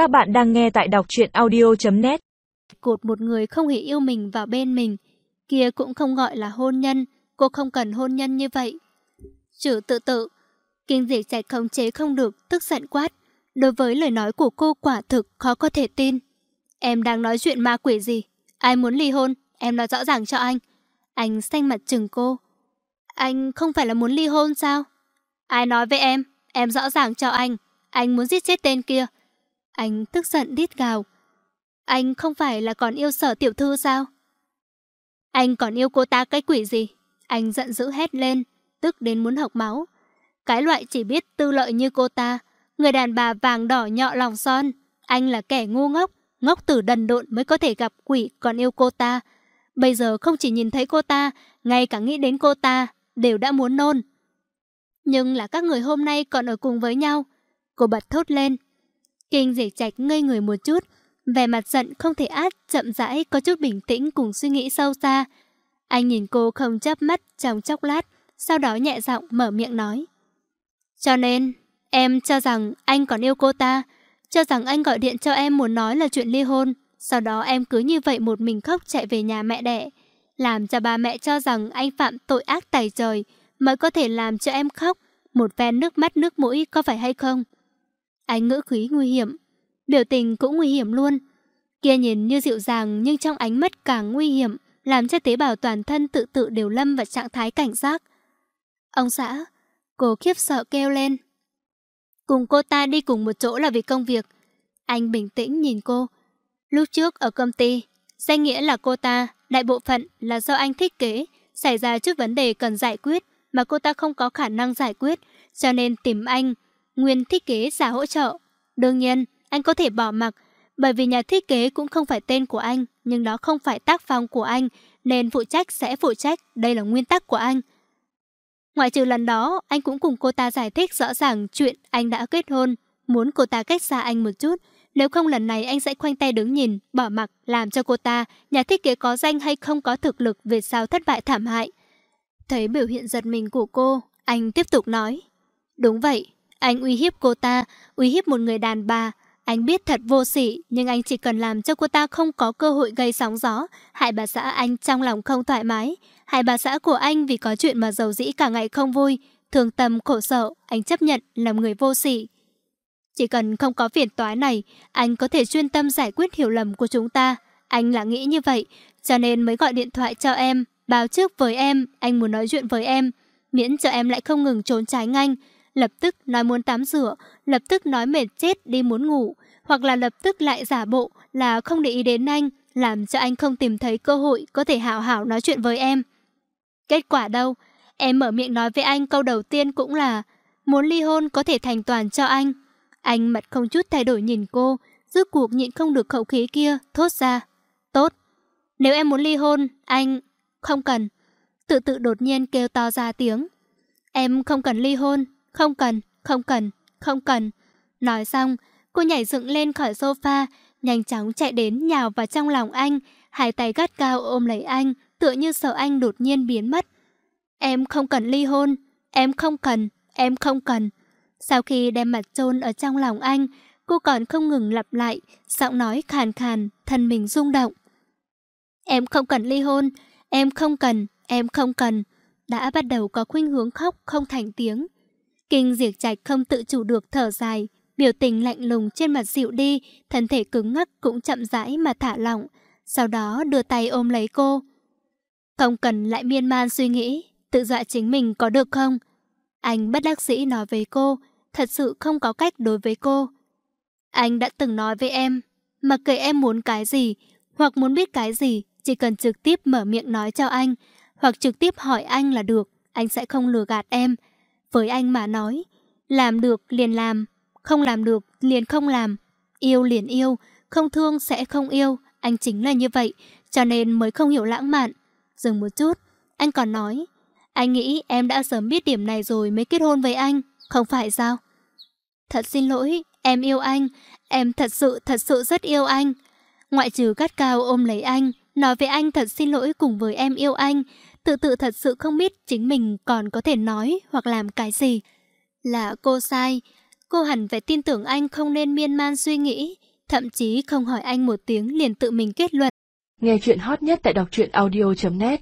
Các bạn đang nghe tại đọc truyện audio.net Cột một người không hề yêu mình vào bên mình, kia cũng không gọi là hôn nhân, cô không cần hôn nhân như vậy. Chữ tự tự, kinh dịch chạy khống chế không được, tức giận quát. Đối với lời nói của cô quả thực khó có thể tin. Em đang nói chuyện ma quỷ gì? Ai muốn ly hôn? Em nói rõ ràng cho anh. Anh xanh mặt chừng cô. Anh không phải là muốn ly hôn sao? Ai nói với em? Em rõ ràng cho anh. Anh muốn giết chết tên kia. Anh tức giận đít gào. Anh không phải là còn yêu sở tiểu thư sao? Anh còn yêu cô ta cái quỷ gì? Anh giận dữ hét lên, tức đến muốn học máu. Cái loại chỉ biết tư lợi như cô ta, người đàn bà vàng đỏ nhọ lòng son. Anh là kẻ ngu ngốc, ngốc tử đần độn mới có thể gặp quỷ còn yêu cô ta. Bây giờ không chỉ nhìn thấy cô ta, ngay cả nghĩ đến cô ta, đều đã muốn nôn. Nhưng là các người hôm nay còn ở cùng với nhau. Cô bật thốt lên. Kinh dịch trạch ngây người một chút, vẻ mặt giận không thể át, chậm rãi, có chút bình tĩnh cùng suy nghĩ sâu xa. Anh nhìn cô không chớp mắt trong chốc lát, sau đó nhẹ giọng mở miệng nói. Cho nên, em cho rằng anh còn yêu cô ta, cho rằng anh gọi điện cho em muốn nói là chuyện ly hôn, sau đó em cứ như vậy một mình khóc chạy về nhà mẹ đẻ, làm cho ba mẹ cho rằng anh phạm tội ác tày trời mới có thể làm cho em khóc, một ven nước mắt nước mũi có phải hay không? Ánh ngữ khí nguy hiểm, biểu tình cũng nguy hiểm luôn. Kia nhìn như dịu dàng nhưng trong ánh mắt càng nguy hiểm, làm cho tế bào toàn thân tự tự đều lâm vào trạng thái cảnh giác. Ông xã, cô khiếp sợ kêu lên. Cùng cô ta đi cùng một chỗ là vì công việc. Anh bình tĩnh nhìn cô. Lúc trước ở công ty, danh nghĩa là cô ta, đại bộ phận là do anh thiết kế, xảy ra chút vấn đề cần giải quyết mà cô ta không có khả năng giải quyết, cho nên tìm anh, nguyên thiết kế giả hỗ trợ. Đương nhiên, anh có thể bỏ mặc, bởi vì nhà thiết kế cũng không phải tên của anh, nhưng đó không phải tác phong của anh, nên phụ trách sẽ phụ trách, đây là nguyên tắc của anh. Ngoại trừ lần đó, anh cũng cùng cô ta giải thích rõ ràng chuyện anh đã kết hôn, muốn cô ta cách xa anh một chút, nếu không lần này anh sẽ khoanh tay đứng nhìn, bỏ mặc, làm cho cô ta, nhà thiết kế có danh hay không có thực lực về sao thất bại thảm hại. Thấy biểu hiện giật mình của cô, anh tiếp tục nói. Đúng vậy, anh uy hiếp cô ta, uy hiếp một người đàn bà. Anh biết thật vô sỉ, nhưng anh chỉ cần làm cho cô ta không có cơ hội gây sóng gió. Hại bà xã anh trong lòng không thoải mái. Hại bà xã của anh vì có chuyện mà giàu dĩ cả ngày không vui. Thường tâm khổ sợ, anh chấp nhận làm người vô sỉ. Chỉ cần không có phiền toái này, anh có thể chuyên tâm giải quyết hiểu lầm của chúng ta. Anh là nghĩ như vậy, cho nên mới gọi điện thoại cho em, báo trước với em, anh muốn nói chuyện với em. Miễn cho em lại không ngừng trốn tránh anh. Lập tức nói muốn tắm rửa, lập tức nói mệt chết đi muốn ngủ, hoặc là lập tức lại giả bộ là không để ý đến anh, làm cho anh không tìm thấy cơ hội có thể hảo hảo nói chuyện với em. Kết quả đâu? Em mở miệng nói với anh câu đầu tiên cũng là muốn ly hôn có thể thành toàn cho anh. Anh mặt không chút thay đổi nhìn cô, rốt cuộc nhịn không được khẩu khí kia, thốt ra. Tốt. Nếu em muốn ly hôn, anh... Không cần. Tự tự đột nhiên kêu to ra tiếng. Em không cần ly hôn. Không cần, không cần, không cần. Nói xong, cô nhảy dựng lên khỏi sofa, nhanh chóng chạy đến nhào vào trong lòng anh, hai tay gắt cao ôm lấy anh, tựa như sợ anh đột nhiên biến mất. Em không cần ly hôn, em không cần, em không cần. Sau khi đem mặt chôn ở trong lòng anh, cô còn không ngừng lặp lại, giọng nói khàn khàn, thân mình rung động. Em không cần ly hôn, em không cần, em không cần. Đã bắt đầu có khuynh hướng khóc không thành tiếng. Kinh diệt trạch không tự chủ được thở dài, biểu tình lạnh lùng trên mặt dịu đi, thân thể cứng ngắc cũng chậm rãi mà thả lỏng, sau đó đưa tay ôm lấy cô. Không cần lại miên man suy nghĩ, tự dọa chính mình có được không? Anh bất đắc dĩ nói với cô, thật sự không có cách đối với cô. Anh đã từng nói với em, mặc kệ em muốn cái gì, hoặc muốn biết cái gì, chỉ cần trực tiếp mở miệng nói cho anh, hoặc trực tiếp hỏi anh là được, anh sẽ không lừa gạt em. Với anh mà nói, làm được liền làm, không làm được liền không làm, yêu liền yêu, không thương sẽ không yêu, anh chính là như vậy, cho nên mới không hiểu lãng mạn. Dừng một chút, anh còn nói, anh nghĩ em đã sớm biết điểm này rồi mới kết hôn với anh, không phải sao? Thật xin lỗi, em yêu anh, em thật sự thật sự rất yêu anh. Ngoại trừ cắt cao ôm lấy anh, nói với anh thật xin lỗi cùng với em yêu anh, tự tự thật sự không biết chính mình còn có thể nói hoặc làm cái gì. Là cô sai, cô hẳn phải tin tưởng anh không nên miên man suy nghĩ, thậm chí không hỏi anh một tiếng liền tự mình kết luận. Nghe chuyện hot nhất tại đọc truyện audio.net